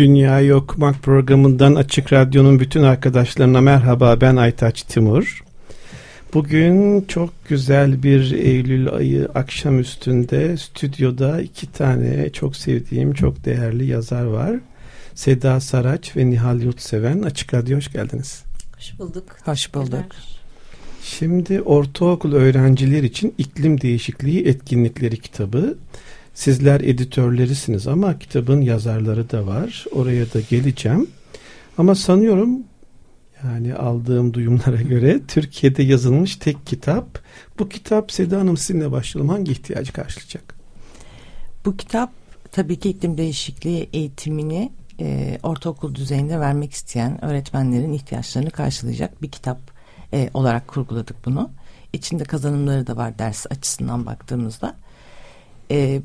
Dünyayı Okumak programından Açık Radyo'nun bütün arkadaşlarına merhaba ben Aytaç Timur. Bugün çok güzel bir Eylül ayı akşam üstünde stüdyoda iki tane çok sevdiğim çok değerli yazar var. Seda Saraç ve Nihal Yurtseven. Açık Radyo hoş geldiniz. Hoş bulduk. Hoş bulduk. Şimdi ortaokul öğrenciler için iklim değişikliği etkinlikleri kitabı. Sizler editörlerisiniz ama kitabın yazarları da var. Oraya da geleceğim. Ama sanıyorum yani aldığım duyumlara göre Türkiye'de yazılmış tek kitap. Bu kitap Seda Hanım sizinle başlayalım. Hangi ihtiyacı karşılayacak? Bu kitap tabii ki iklim değişikliği eğitimini e, ortaokul düzeyinde vermek isteyen öğretmenlerin ihtiyaçlarını karşılayacak bir kitap e, olarak kurguladık bunu. İçinde kazanımları da var ders açısından baktığımızda. E,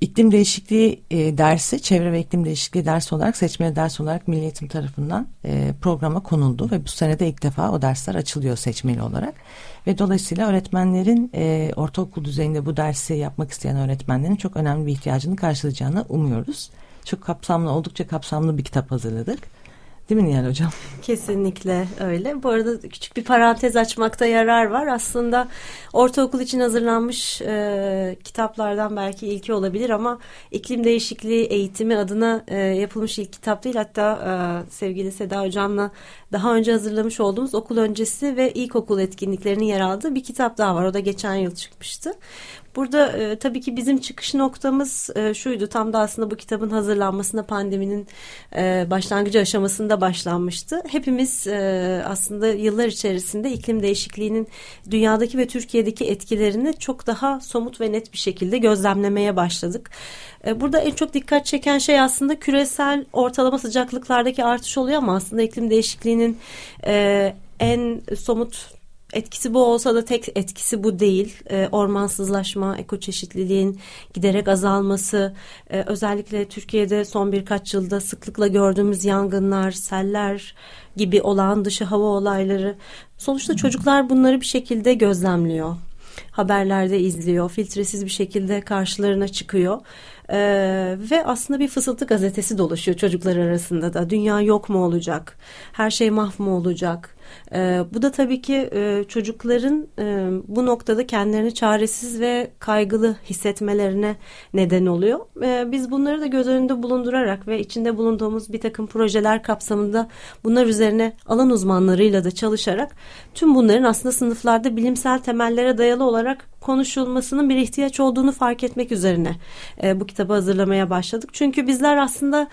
iklim değişikliği e, dersi, çevre ve iklim değişikliği dersi olarak seçmeli ders olarak Milli Eğitim tarafından e, programa konuldu ve bu sene de ilk defa o dersler açılıyor seçmeli olarak. Ve dolayısıyla öğretmenlerin e, ortaokul düzeyinde bu dersi yapmak isteyen öğretmenlerin çok önemli bir ihtiyacını karşılayacağını umuyoruz. Çok kapsamlı, oldukça kapsamlı bir kitap hazırladık. Değil mi Nihal Hocam? Kesinlikle öyle. Bu arada küçük bir parantez açmakta yarar var. Aslında ortaokul için hazırlanmış e, kitaplardan belki ilki olabilir ama iklim değişikliği eğitimi adına e, yapılmış ilk kitap değil. Hatta e, sevgili Seda Hocam'la daha önce hazırlamış olduğumuz okul öncesi ve ilkokul etkinliklerinin yer aldığı bir kitap daha var. O da geçen yıl çıkmıştı. Burada e, tabii ki bizim çıkış noktamız e, şuydu. Tam da aslında bu kitabın hazırlanmasında pandeminin e, başlangıcı aşamasında başlanmıştı. Hepimiz e, aslında yıllar içerisinde iklim değişikliğinin dünyadaki ve Türkiye'deki etkilerini çok daha somut ve net bir şekilde gözlemlemeye başladık. E, burada en çok dikkat çeken şey aslında küresel ortalama sıcaklıklardaki artış oluyor ama aslında iklim değişikliğinin e, en somut etkisi bu olsa da tek etkisi bu değil. E, ormansızlaşma, ekoçeşitliliğin giderek azalması, e, özellikle Türkiye'de son birkaç yılda sıklıkla gördüğümüz yangınlar, seller gibi olağan dışı hava olayları. Sonuçta çocuklar bunları bir şekilde gözlemliyor. Haberlerde izliyor, filtresiz bir şekilde karşılarına çıkıyor. Ee, ve aslında bir fısıltı gazetesi dolaşıyor çocuklar arasında da. Dünya yok mu olacak? Her şey mahv mu olacak? E, bu da tabii ki e, çocukların e, bu noktada kendilerini çaresiz ve kaygılı hissetmelerine neden oluyor. E, biz bunları da göz önünde bulundurarak ve içinde bulunduğumuz bir takım projeler kapsamında bunlar üzerine alan uzmanlarıyla da çalışarak tüm bunların aslında sınıflarda bilimsel temellere dayalı olarak konuşulmasının bir ihtiyaç olduğunu fark etmek üzerine e, bu kitabı hazırlamaya başladık. Çünkü bizler aslında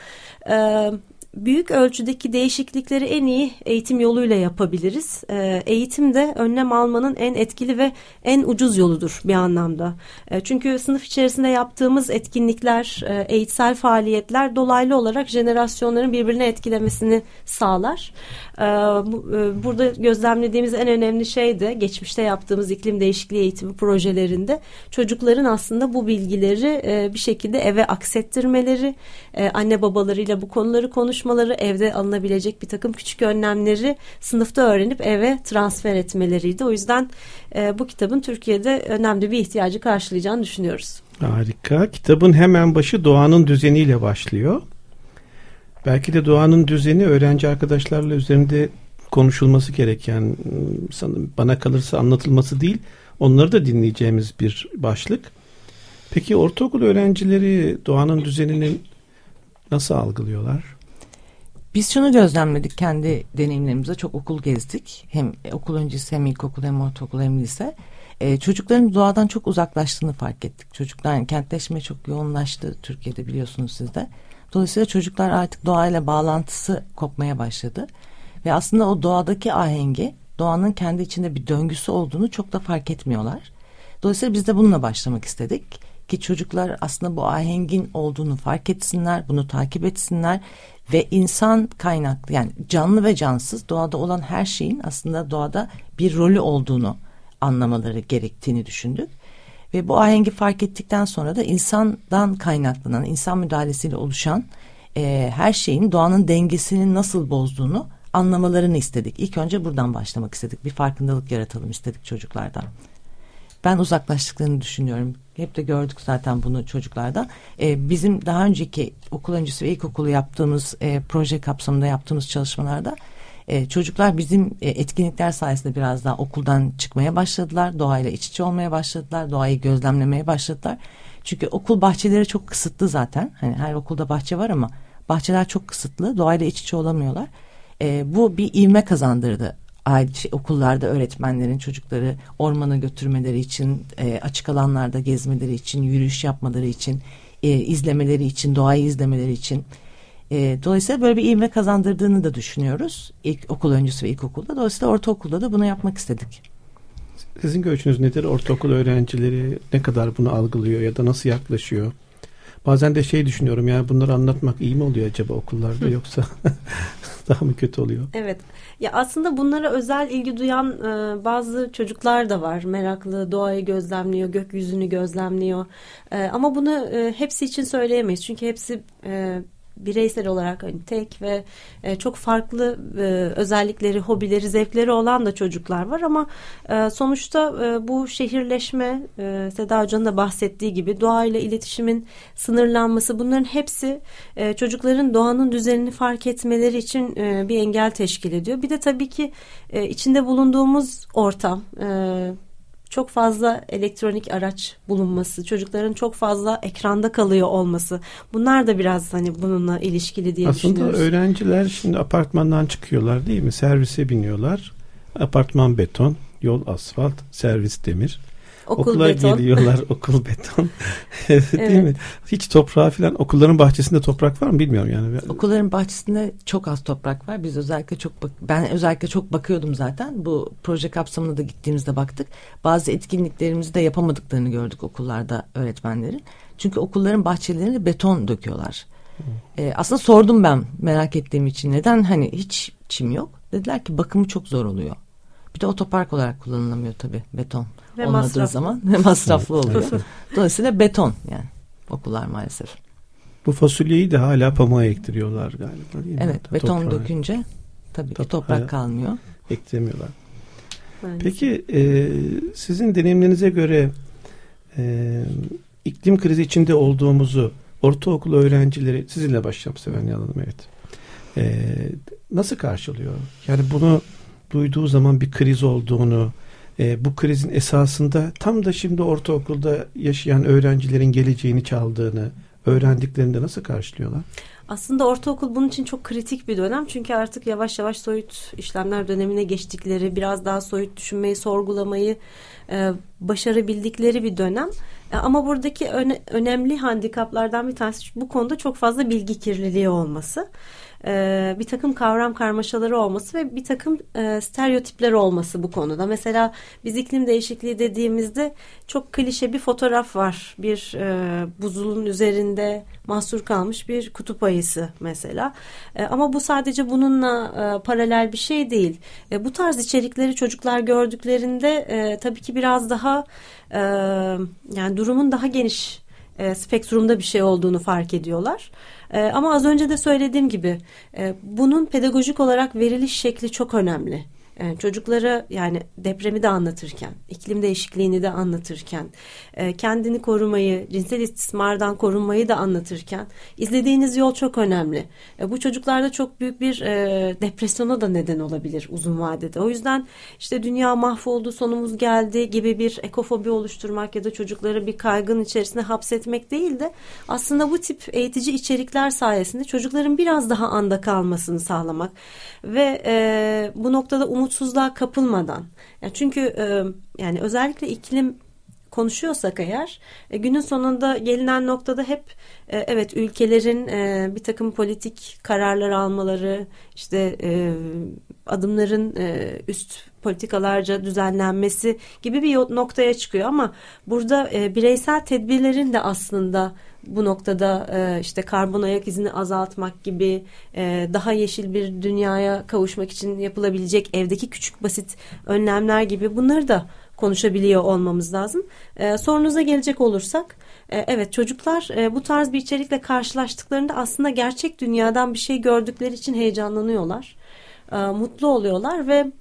e, büyük ölçüdeki değişiklikleri en iyi eğitim yoluyla yapabiliriz. E, eğitim de önlem almanın en etkili ve en ucuz yoludur bir anlamda. E, çünkü sınıf içerisinde yaptığımız etkinlikler, e, eğitsel faaliyetler dolaylı olarak jenerasyonların birbirine etkilemesini sağlar. E, bu, e, burada gözlemlediğimiz en önemli şey de geçmişte yaptığımız iklim değişikliği eğitimi projelerinde çocukların aslında bu bilgileri e, bir şekilde eve aksettirmeleri, anne babalarıyla bu konuları konuşmaları çalışmaları evde alınabilecek bir takım küçük önlemleri sınıfta öğrenip eve transfer etmeleriydi. O yüzden e, bu kitabın Türkiye'de önemli bir ihtiyacı karşılayacağını düşünüyoruz. Harika. Kitabın hemen başı doğanın düzeniyle başlıyor. Belki de doğanın düzeni öğrenci arkadaşlarla üzerinde konuşulması gereken bana kalırsa anlatılması değil onları da dinleyeceğimiz bir başlık. Peki ortaokul öğrencileri doğanın düzenini nasıl algılıyorlar? Biz şunu gözlemledik kendi deneyimlerimizde çok okul gezdik. Hem okul öncesi hem ilkokul hem ortaokul hem lise. Ee, çocukların doğadan çok uzaklaştığını fark ettik. Çocuklar yani kentleşme çok yoğunlaştı Türkiye'de biliyorsunuz siz de. Dolayısıyla çocuklar artık doğayla bağlantısı kopmaya başladı. Ve aslında o doğadaki ahengi doğanın kendi içinde bir döngüsü olduğunu çok da fark etmiyorlar. Dolayısıyla biz de bununla başlamak istedik ki çocuklar aslında bu ahengin olduğunu fark etsinler, bunu takip etsinler ve insan kaynaklı yani canlı ve cansız doğada olan her şeyin aslında doğada bir rolü olduğunu anlamaları gerektiğini düşündük. Ve bu ahengi fark ettikten sonra da insandan kaynaklanan, insan müdahalesiyle oluşan e, her şeyin doğanın dengesini nasıl bozduğunu anlamalarını istedik. İlk önce buradan başlamak istedik. Bir farkındalık yaratalım istedik çocuklardan. Ben uzaklaştıklarını düşünüyorum. Hep de gördük zaten bunu çocuklarda. Ee, bizim daha önceki okul öncesi ve ilkokulu yaptığımız e, proje kapsamında yaptığımız çalışmalarda e, çocuklar bizim e, etkinlikler sayesinde biraz daha okuldan çıkmaya başladılar. Doğayla iç içe olmaya başladılar. Doğayı gözlemlemeye başladılar. Çünkü okul bahçeleri çok kısıtlı zaten. Hani her okulda bahçe var ama bahçeler çok kısıtlı. Doğayla iç içe olamıyorlar. E, bu bir ivme kazandırdı şey, okullarda öğretmenlerin çocukları ormana götürmeleri için, e, açık alanlarda gezmeleri için, yürüyüş yapmaları için, e, izlemeleri için, doğayı izlemeleri için. E, dolayısıyla böyle bir ivme kazandırdığını da düşünüyoruz. İlk okul öncesi ve ilkokulda. Dolayısıyla ortaokulda da bunu yapmak istedik. Sizin görüşünüz nedir? Ortaokul öğrencileri ne kadar bunu algılıyor ya da nasıl yaklaşıyor? Bazen de şey düşünüyorum yani bunları anlatmak iyi mi oluyor acaba okullarda yoksa daha mı kötü oluyor? Evet. Ya aslında bunlara özel ilgi duyan e, bazı çocuklar da var. Meraklı, doğayı gözlemliyor, gökyüzünü gözlemliyor. E, ama bunu e, hepsi için söyleyemeyiz. Çünkü hepsi e, bireysel olarak hani tek ve e, çok farklı e, özellikleri, hobileri, zevkleri olan da çocuklar var ama e, sonuçta e, bu şehirleşme e, Seda Hoca'nın da bahsettiği gibi doğayla iletişimin sınırlanması bunların hepsi e, çocukların doğanın düzenini fark etmeleri için e, bir engel teşkil ediyor. Bir de tabii ki e, içinde bulunduğumuz ortam e, çok fazla elektronik araç bulunması, çocukların çok fazla ekranda kalıyor olması. Bunlar da biraz hani bununla ilişkili diye Aslında düşünüyoruz. Aslında öğrenciler şimdi apartmandan çıkıyorlar değil mi? Servise biniyorlar. Apartman beton, yol asfalt, servis demir. Okul Okula beton. geliyorlar okul beton. Değil evet. mi? Hiç toprağı falan okulların bahçesinde toprak var mı bilmiyorum yani. Okulların bahçesinde çok az toprak var. Biz özellikle çok bak ben özellikle çok bakıyordum zaten. Bu proje kapsamında da gittiğimizde baktık. Bazı etkinliklerimizi de yapamadıklarını gördük okullarda öğretmenlerin. Çünkü okulların bahçelerine beton döküyorlar. Ee, aslında sordum ben merak ettiğim için neden hani hiç çim yok? Dediler ki bakımı çok zor oluyor. Bir de otopark olarak kullanılamıyor tabii beton ve olmadığı masraflı. zaman ve masraflı oluyor. Dolayısıyla beton yani okullar maalesef. Bu fasulyeyi de hala pamuğa ektiriyorlar galiba değil mi? Evet beton Toprağı. dökünce tabii ki toprak kalmıyor. Eklemiyorlar. Peki e, sizin deneyimlerinize göre e, iklim krizi içinde olduğumuzu ortaokul öğrencileri sizinle başlayalım Seven Hanım evet. E, nasıl karşılıyor? Yani bunu duyduğu zaman bir kriz olduğunu e, bu krizin esasında tam da şimdi ortaokulda yaşayan öğrencilerin geleceğini çaldığını öğrendiklerinde nasıl karşılıyorlar? Aslında ortaokul bunun için çok kritik bir dönem. Çünkü artık yavaş yavaş soyut işlemler dönemine geçtikleri, biraz daha soyut düşünmeyi, sorgulamayı e, başarabildikleri bir dönem. E, ama buradaki öne, önemli handikaplardan bir tanesi bu konuda çok fazla bilgi kirliliği olması e, bir takım kavram karmaşaları olması ve bir takım e, stereotipler olması bu konuda. Mesela biz iklim değişikliği dediğimizde çok klişe bir fotoğraf var. Bir e, buzulun üzerinde mahsur kalmış bir kutup ayısı mesela. E, ama bu sadece bununla e, paralel bir şey değil. E, bu tarz içerikleri çocuklar gördüklerinde e, tabii ki biraz daha e, yani durumun daha geniş e, spektrumda bir şey olduğunu fark ediyorlar. E, ama az önce de söylediğim gibi e, bunun pedagojik olarak veriliş şekli çok önemli. E, çocuklara yani depremi de anlatırken, iklim değişikliğini de anlatırken, e, kendini korumayı, cinsel istismardan korunmayı da anlatırken izlediğiniz yol çok önemli. E, bu çocuklarda çok büyük bir e, depresyona da neden olabilir uzun vadede. O yüzden işte dünya mahvoldu, sonumuz geldi gibi bir ekofobi oluşturmak ya da çocukları bir kaygın içerisine hapsetmek değil de aslında bu tip eğitici içerikler sayesinde çocukların biraz daha anda kalmasını sağlamak ve bu noktada umut umutsuzluğa kapılmadan. Yani çünkü e, yani özellikle iklim konuşuyorsak eğer e, günün sonunda gelinen noktada hep e, evet ülkelerin e, bir takım politik kararlar almaları işte e, adımların e, üst politikalarca düzenlenmesi gibi bir noktaya çıkıyor ama burada e, bireysel tedbirlerin de aslında bu noktada e, işte karbon ayak izini azaltmak gibi e, daha yeşil bir dünyaya kavuşmak için yapılabilecek evdeki küçük basit önlemler gibi bunları da konuşabiliyor olmamız lazım. E, sorunuza gelecek olursak e, evet çocuklar e, bu tarz bir içerikle karşılaştıklarında aslında gerçek dünyadan bir şey gördükleri için heyecanlanıyorlar. E, mutlu oluyorlar ve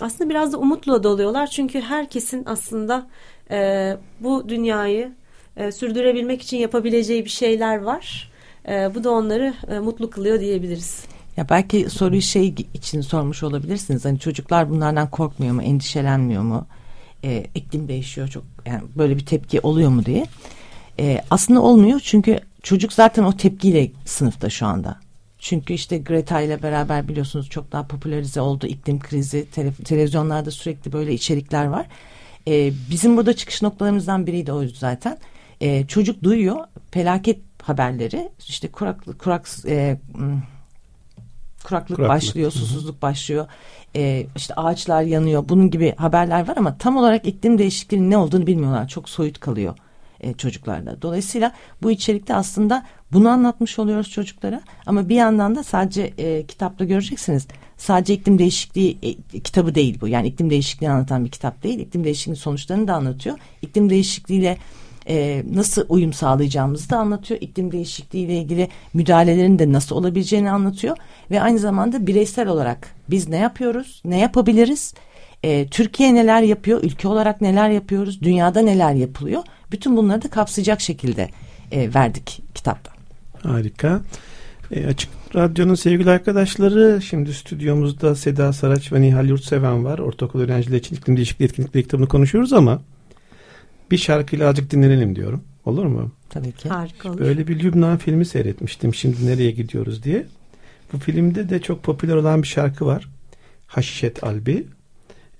aslında biraz da umutlu da oluyorlar. Çünkü herkesin aslında e, bu dünyayı e, sürdürebilmek için yapabileceği bir şeyler var. E, bu da onları e, mutlu kılıyor diyebiliriz. Ya belki soruyu şey için sormuş olabilirsiniz. Hani çocuklar bunlardan korkmuyor mu, endişelenmiyor mu? E, iklim değişiyor çok yani böyle bir tepki oluyor mu diye. E, aslında olmuyor çünkü çocuk zaten o tepkiyle sınıfta şu anda. Çünkü işte Greta ile beraber biliyorsunuz çok daha popülerize oldu iklim krizi. Tele, televizyonlarda sürekli böyle içerikler var. E, bizim burada çıkış noktalarımızdan biriydi o zaten. E, çocuk duyuyor felaket haberleri. işte kuraklık, kurak, e, kuraklık, kuraklık başlıyor, susuzluk başlıyor. E, işte ağaçlar yanıyor. Bunun gibi haberler var ama tam olarak iklim değişikliğinin ne olduğunu bilmiyorlar. Çok soyut kalıyor e, çocuklarda. Dolayısıyla bu içerikte aslında bunu anlatmış oluyoruz çocuklara ama bir yandan da sadece e, kitapta göreceksiniz. Sadece iklim değişikliği e, kitabı değil bu. Yani iklim değişikliğini anlatan bir kitap değil. İklim değişikliğinin sonuçlarını da anlatıyor. İklim değişikliğiyle e, nasıl uyum sağlayacağımızı da anlatıyor. İklim değişikliği ile ilgili müdahalelerin de nasıl olabileceğini anlatıyor. Ve aynı zamanda bireysel olarak biz ne yapıyoruz, ne yapabiliriz, e, Türkiye neler yapıyor, ülke olarak neler yapıyoruz, dünyada neler yapılıyor. Bütün bunları da kapsayacak şekilde e, verdik kitapta. Harika. E, açık Radyo'nun sevgili arkadaşları şimdi stüdyomuzda Seda Saraç ve Nihal Yurtseven var. Ortaokul öğrencileri için iklim değişikliği etkinlikleri kitabını konuşuyoruz ama bir şarkıyla azıcık dinlenelim diyorum. Olur mu? Tabii ki. Harika olur. Böyle bir Lübnan filmi seyretmiştim. Şimdi nereye gidiyoruz diye. Bu filmde de çok popüler olan bir şarkı var. Haşişet Albi.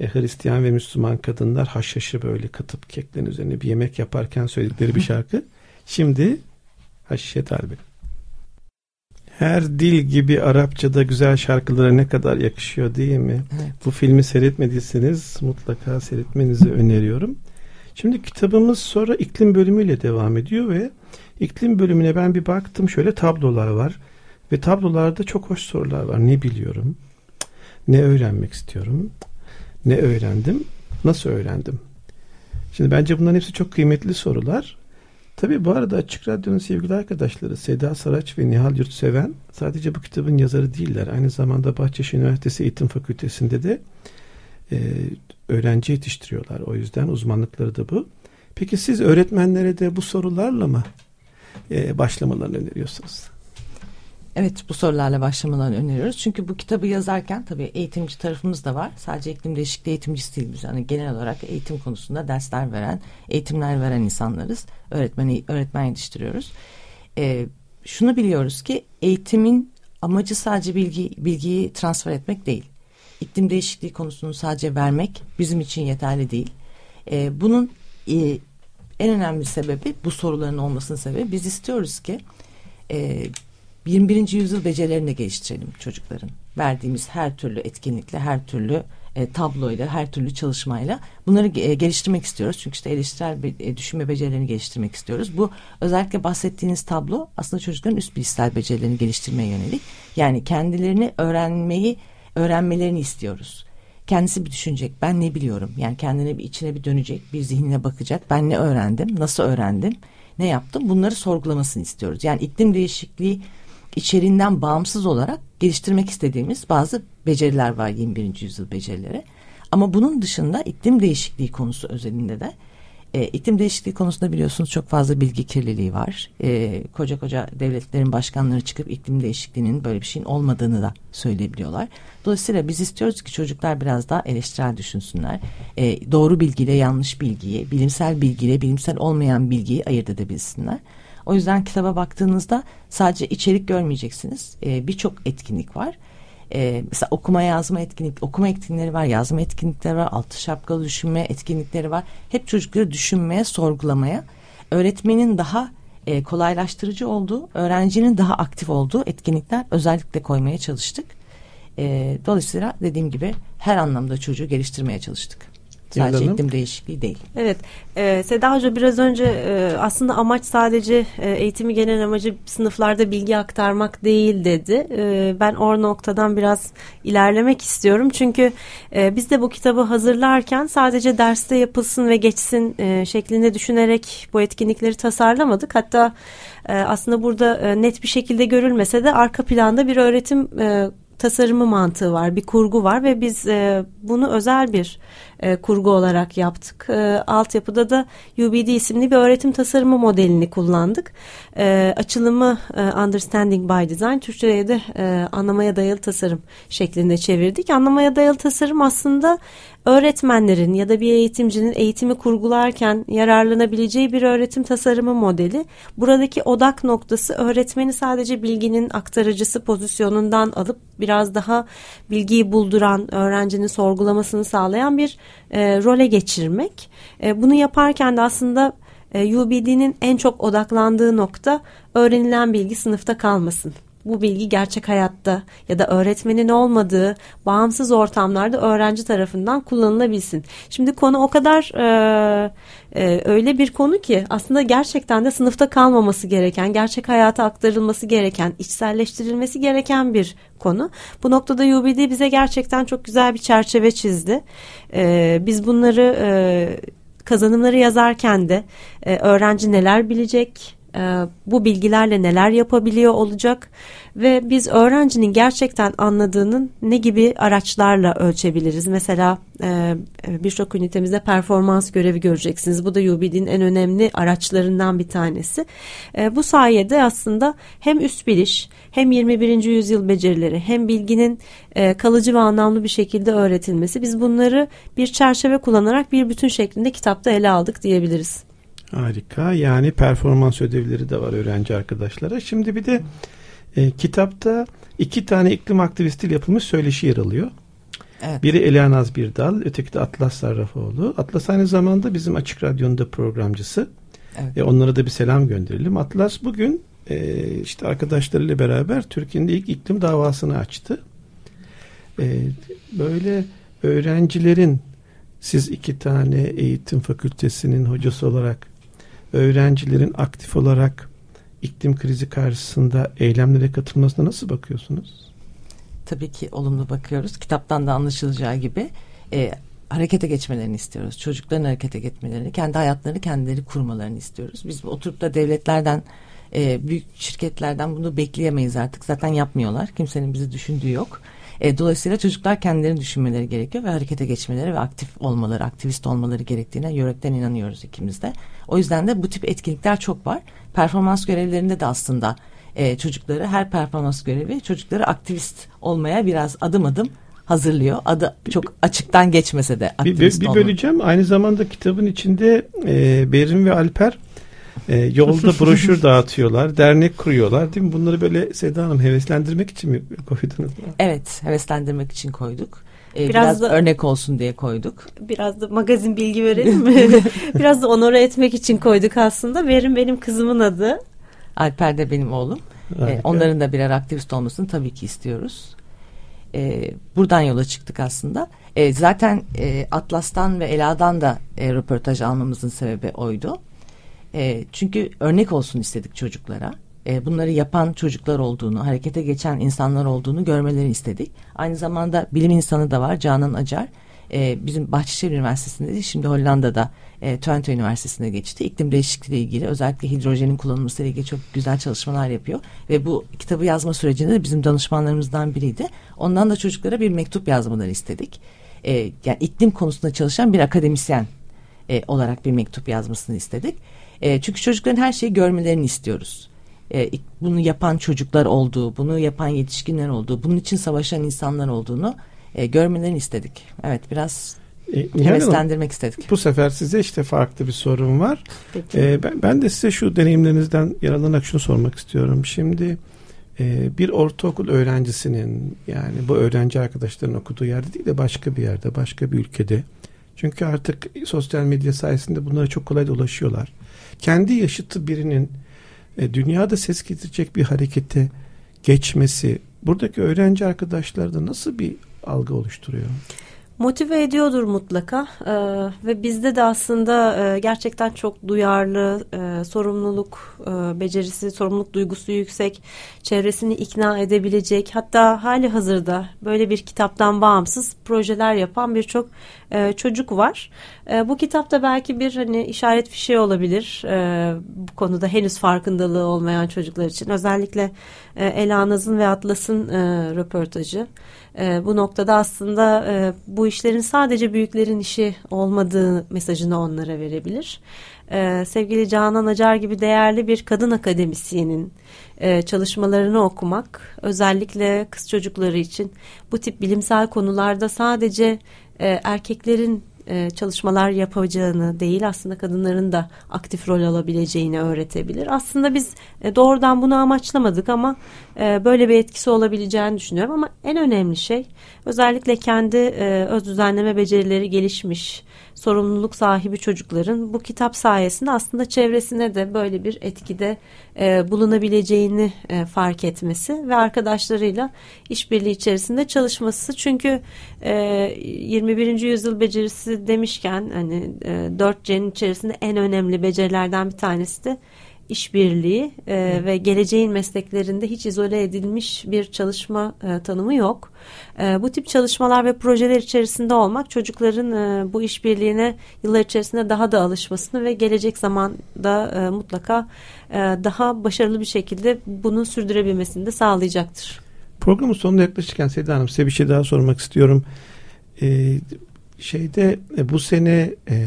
E, Hristiyan ve Müslüman kadınlar haşhaşı böyle katıp keklerin üzerine bir yemek yaparken söyledikleri bir şarkı. Şimdi Haşişet Albi. Her dil gibi Arapçada güzel şarkılara ne kadar yakışıyor değil mi? Evet. Bu filmi seyretmediyseniz mutlaka seyretmenizi öneriyorum. Şimdi kitabımız sonra iklim bölümüyle devam ediyor ve iklim bölümüne ben bir baktım şöyle tablolar var ve tablolarda çok hoş sorular var. Ne biliyorum? Ne öğrenmek istiyorum? Ne öğrendim? Nasıl öğrendim? Şimdi bence bunların hepsi çok kıymetli sorular. Tabii bu arada Açık Radyo'nun sevgili arkadaşları Seda Saraç ve Nihal Yurtseven sadece bu kitabın yazarı değiller. Aynı zamanda Bahçeşehir Üniversitesi Eğitim Fakültesi'nde de e, öğrenci yetiştiriyorlar. O yüzden uzmanlıkları da bu. Peki siz öğretmenlere de bu sorularla mı e, başlamalarını öneriyorsunuz? Evet bu sorularla başlamalarını öneriyoruz. Çünkü bu kitabı yazarken tabii eğitimci tarafımız da var. Sadece iklim değişikliği eğitimcisi değiliz. Yani genel olarak eğitim konusunda dersler veren, eğitimler veren insanlarız. Öğretmen, öğretmen yetiştiriyoruz. Ee, şunu biliyoruz ki eğitimin amacı sadece bilgi bilgiyi transfer etmek değil iklim değişikliği konusunu sadece vermek bizim için yeterli değil. E, bunun e, en önemli sebebi bu soruların olmasının sebebi biz istiyoruz ki e, 21. yüzyıl becerilerini geliştirelim çocukların. Verdiğimiz her türlü etkinlikle, her türlü e, tabloyla, her türlü çalışmayla bunları e, geliştirmek istiyoruz. Çünkü işte eleştirel be, e, düşünme becerilerini geliştirmek istiyoruz. Bu özellikle bahsettiğiniz tablo aslında çocukların üst bilişsel becerilerini geliştirmeye yönelik. Yani kendilerini öğrenmeyi öğrenmelerini istiyoruz. Kendisi bir düşünecek. Ben ne biliyorum? Yani kendine bir içine bir dönecek, bir zihnine bakacak. Ben ne öğrendim? Nasıl öğrendim? Ne yaptım? Bunları sorgulamasını istiyoruz. Yani iklim değişikliği içeriğinden bağımsız olarak geliştirmek istediğimiz bazı beceriler var 21. yüzyıl becerileri. Ama bunun dışında iklim değişikliği konusu özelinde de e, iklim değişikliği konusunda biliyorsunuz çok fazla bilgi kirliliği var. E, koca koca devletlerin başkanları çıkıp iklim değişikliğinin böyle bir şeyin olmadığını da söyleyebiliyorlar. Dolayısıyla biz istiyoruz ki çocuklar biraz daha eleştirel düşünsünler. E, doğru bilgiyle yanlış bilgiyi, bilimsel bilgiyle bilimsel olmayan bilgiyi ayırt edebilsinler. O yüzden kitaba baktığınızda sadece içerik görmeyeceksiniz. E, Birçok etkinlik var e, mesela okuma yazma etkinlik, okuma etkinlikleri var, yazma etkinlikleri var, altı şapkalı düşünme etkinlikleri var. Hep çocukları düşünmeye, sorgulamaya, öğretmenin daha e, kolaylaştırıcı olduğu, öğrencinin daha aktif olduğu etkinlikler özellikle koymaya çalıştık. E, dolayısıyla dediğim gibi her anlamda çocuğu geliştirmeye çalıştık. Sadece Yandanım. iklim değişikliği değil. Evet, e, Seda Hoca biraz önce e, aslında amaç sadece e, eğitimi genel amacı sınıflarda bilgi aktarmak değil dedi. E, ben o noktadan biraz ilerlemek istiyorum. Çünkü e, biz de bu kitabı hazırlarken sadece derste yapılsın ve geçsin e, şeklinde düşünerek bu etkinlikleri tasarlamadık. Hatta e, aslında burada e, net bir şekilde görülmese de arka planda bir öğretim e, tasarımı mantığı var, bir kurgu var ve biz e, bunu özel bir e, kurgu olarak yaptık. E, altyapıda da UBD isimli bir öğretim tasarımı modelini kullandık. E, açılımı e, Understanding by Design, Türkçe'ye de e, anlamaya dayalı tasarım şeklinde çevirdik. Anlamaya dayalı tasarım aslında öğretmenlerin ya da bir eğitimcinin eğitimi kurgularken yararlanabileceği bir öğretim tasarımı modeli. Buradaki odak noktası öğretmeni sadece bilginin aktarıcısı pozisyonundan alıp biraz daha bilgiyi bulduran, öğrencinin sorgulamasını sağlayan bir e, role geçirmek. E, bunu yaparken de aslında e, UBD'nin en çok odaklandığı nokta öğrenilen bilgi sınıfta kalmasın bu bilgi gerçek hayatta ya da öğretmenin olmadığı bağımsız ortamlarda öğrenci tarafından kullanılabilsin. Şimdi konu o kadar e, e, öyle bir konu ki aslında gerçekten de sınıfta kalmaması gereken, gerçek hayata aktarılması gereken, içselleştirilmesi gereken bir konu. Bu noktada UBD bize gerçekten çok güzel bir çerçeve çizdi. E, biz bunları e, kazanımları yazarken de e, öğrenci neler bilecek, e, bu bilgilerle neler yapabiliyor olacak ve biz öğrencinin gerçekten anladığının ne gibi araçlarla ölçebiliriz. Mesela e, birçok ünitemizde performans görevi göreceksiniz. Bu da UBD'nin en önemli araçlarından bir tanesi. E, bu sayede aslında hem üst biliş hem 21. yüzyıl becerileri hem bilginin e, kalıcı ve anlamlı bir şekilde öğretilmesi biz bunları bir çerçeve kullanarak bir bütün şeklinde kitapta ele aldık diyebiliriz. Harika. Yani performans ödevleri de var öğrenci arkadaşlara. Şimdi bir de e, kitapta iki tane iklim aktivistiyle yapılmış söyleşi yer alıyor. Evet. Biri Elianaz Birdal, öteki de Atlas Sarrafoğlu. Atlas aynı zamanda bizim Açık Radyo'nun da programcısı. Evet. E, onlara da bir selam gönderelim. Atlas bugün e, işte arkadaşlarıyla beraber Türkiye'nin ilk iklim davasını açtı. E, böyle öğrencilerin siz iki tane eğitim fakültesinin hocası olarak öğrencilerin aktif olarak iklim krizi karşısında eylemlere katılmasına nasıl bakıyorsunuz? Tabii ki olumlu bakıyoruz. Kitaptan da anlaşılacağı gibi e, harekete geçmelerini istiyoruz. Çocukların harekete geçmelerini, kendi hayatlarını kendileri kurmalarını istiyoruz. Biz oturup da devletlerden, e, büyük şirketlerden bunu bekleyemeyiz artık. Zaten yapmıyorlar. Kimsenin bizi düşündüğü yok. E, dolayısıyla çocuklar kendilerini düşünmeleri gerekiyor ve harekete geçmeleri ve aktif olmaları, aktivist olmaları gerektiğine yürekten inanıyoruz ikimiz de. O yüzden de bu tip etkinlikler çok var. Performans görevlerinde de aslında e, çocukları her performans görevi çocukları aktivist olmaya biraz adım adım hazırlıyor. Adı çok açıktan geçmese de aktivist Bir, bir, bir böleceğim. Aynı zamanda kitabın içinde e, Berin ve Alper e, yolda broşür dağıtıyorlar, dernek kuruyorlar değil mi? Bunları böyle Seda Hanım heveslendirmek için mi koydunuz? Evet, heveslendirmek için koyduk. Ee, biraz, biraz da örnek olsun diye koyduk. Biraz da magazin bilgi verelim mi? biraz da onore etmek için koyduk aslında. Verin benim kızımın adı. Alper de benim oğlum. Ee, onların da birer aktivist olmasını tabii ki istiyoruz. Ee, buradan yola çıktık aslında. Ee, zaten e, Atlas'tan ve Ela'dan da e, röportaj almamızın sebebi oydu. E, çünkü örnek olsun istedik çocuklara. E, bunları yapan çocuklar olduğunu, harekete geçen insanlar olduğunu görmelerini istedik. Aynı zamanda bilim insanı da var Canan Acar. E, bizim Bahçeşehir Üniversitesi'nde şimdi Hollanda'da e, Twente Üniversitesi'ne geçti. İklim değişikliği ile ilgili özellikle hidrojenin kullanılması ile ilgili çok güzel çalışmalar yapıyor. Ve bu kitabı yazma sürecinde de bizim danışmanlarımızdan biriydi. Ondan da çocuklara bir mektup yazmaları istedik. E, yani iklim konusunda çalışan bir akademisyen e, olarak bir mektup yazmasını istedik. E, çünkü çocukların her şeyi görmelerini istiyoruz. E, bunu yapan çocuklar olduğu, bunu yapan yetişkinler olduğu, bunun için savaşan insanlar olduğunu e, görmelerini istedik. Evet biraz e, heveslendirmek istedik. Bu sefer size işte farklı bir sorun var. E, ben, ben de size şu deneyimlerinizden yararlanarak şunu sormak istiyorum. Şimdi e, bir ortaokul öğrencisinin yani bu öğrenci arkadaşların okuduğu yerde değil de başka bir yerde, başka bir ülkede. Çünkü artık sosyal medya sayesinde bunlara çok kolay ulaşıyorlar kendi yaşıtı birinin e, dünyada ses getirecek bir harekete geçmesi buradaki öğrenci arkadaşlarda nasıl bir algı oluşturuyor? Motive ediyordur mutlaka ee, ve bizde de aslında e, gerçekten çok duyarlı, e, sorumluluk e, becerisi, sorumluluk duygusu yüksek, çevresini ikna edebilecek, hatta hali hazırda böyle bir kitaptan bağımsız projeler yapan birçok e, çocuk var. E, bu kitapta belki bir hani işaret fişeği olabilir e, bu konuda henüz farkındalığı olmayan çocuklar için. Özellikle e, Ela Naz'ın ve Atlas'ın e, röportajı. E, bu noktada aslında e, bu işlerin sadece büyüklerin işi olmadığı mesajını onlara verebilir. E, sevgili Canan Acar gibi değerli bir kadın akademisyenin e, çalışmalarını okumak özellikle kız çocukları için bu tip bilimsel konularda sadece e, erkeklerin e, çalışmalar yapacağını değil aslında kadınların da aktif rol alabileceğini öğretebilir. Aslında biz e, doğrudan bunu amaçlamadık ama e, böyle bir etkisi olabileceğini düşünüyorum ama en önemli şey özellikle kendi öz düzenleme becerileri gelişmiş sorumluluk sahibi çocukların bu kitap sayesinde aslında çevresine de böyle bir etkide e, bulunabileceğini e, fark etmesi ve arkadaşlarıyla işbirliği içerisinde çalışması. Çünkü e, 21. yüzyıl becerisi demişken hani e, 4C'nin içerisinde en önemli becerilerden bir tanesi de işbirliği e, ve geleceğin mesleklerinde hiç izole edilmiş bir çalışma e, tanımı yok. E, bu tip çalışmalar ve projeler içerisinde olmak çocukların e, bu işbirliğine yıllar içerisinde daha da alışmasını ve gelecek zamanda e, mutlaka e, daha başarılı bir şekilde bunu sürdürebilmesini de sağlayacaktır. Programın sonuna yaklaşırken Seda Hanım size bir şey daha sormak istiyorum. Ee, şeyde e, bu sene e,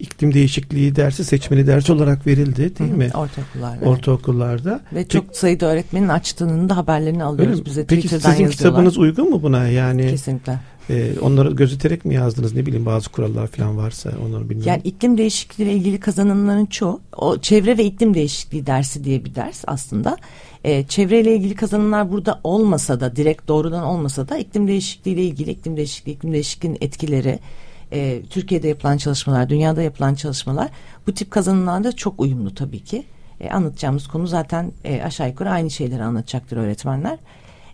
iklim değişikliği dersi seçmeli ders olarak verildi değil Hı mi? Ortaokullarda. Ortaokullarda. Ve çok Peki- sayıda öğretmenin açtığının da haberlerini alıyoruz. Bize Peki Twitter'dan sizin yazıyorlar. kitabınız uygun mu buna? Yani Kesinlikle. e, onları gözeterek mi yazdınız? Ne bileyim bazı kurallar falan varsa onları bilmiyorum. Yani iklim değişikliği ile ilgili kazanımların çoğu o çevre ve iklim değişikliği dersi diye bir ders aslında. Ee, çevreyle ilgili kazanımlar burada olmasa da direkt doğrudan olmasa da iklim değişikliği ile ilgili iklim değişikliği, iklim değişikliğinin etkileri, e, Türkiye'de yapılan çalışmalar, dünyada yapılan çalışmalar bu tip kazanımlarda çok uyumlu tabii ki. E, anlatacağımız konu zaten e, aşağı yukarı aynı şeyleri anlatacaktır öğretmenler.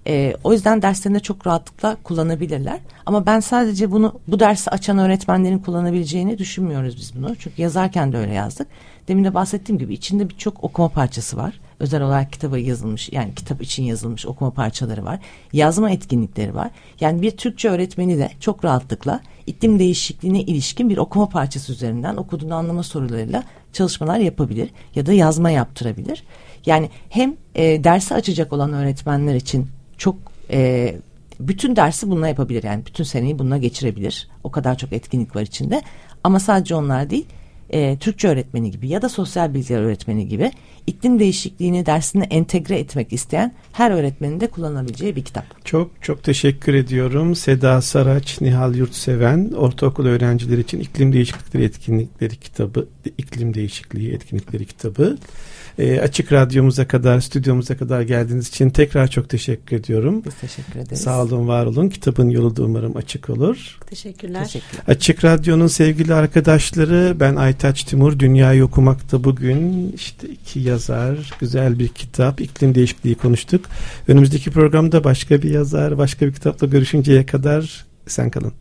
E, o yüzden derslerinde çok rahatlıkla kullanabilirler. Ama ben sadece bunu bu dersi açan öğretmenlerin kullanabileceğini düşünmüyoruz biz bunu. Çünkü yazarken de öyle yazdık. Demin de bahsettiğim gibi içinde birçok okuma parçası var. Özel olarak kitaba yazılmış yani kitap için yazılmış okuma parçaları var. Yazma etkinlikleri var. Yani bir Türkçe öğretmeni de çok rahatlıkla iklim değişikliğine ilişkin bir okuma parçası üzerinden okuduğunu anlama sorularıyla çalışmalar yapabilir ya da yazma yaptırabilir. Yani hem e, dersi açacak olan öğretmenler için çok e, bütün dersi bununla yapabilir yani bütün seneyi bununla geçirebilir. O kadar çok etkinlik var içinde. Ama sadece onlar değil e, Türkçe öğretmeni gibi ya da sosyal bilgiler öğretmeni gibi iklim değişikliğini dersine entegre etmek isteyen her öğretmenin de kullanabileceği bir kitap. Çok çok teşekkür ediyorum. Seda Saraç, Nihal Yurtseven, ortaokul öğrencileri için iklim değişiklikleri etkinlikleri kitabı, iklim değişikliği etkinlikleri kitabı. Ee, açık radyomuza kadar, stüdyomuza kadar geldiğiniz için tekrar çok teşekkür ediyorum. Biz teşekkür ederiz. Sağ olun, var olun. Kitabın yolu da umarım açık olur. Teşekkürler. Teşekkürler. Açık Radyo'nun sevgili arkadaşları ben Aytaç Timur Dünyayı Okumakta bugün işte iki yazar güzel bir kitap iklim değişikliği konuştuk. Önümüzdeki programda başka bir yazar başka bir kitapla görüşünceye kadar sen kalın.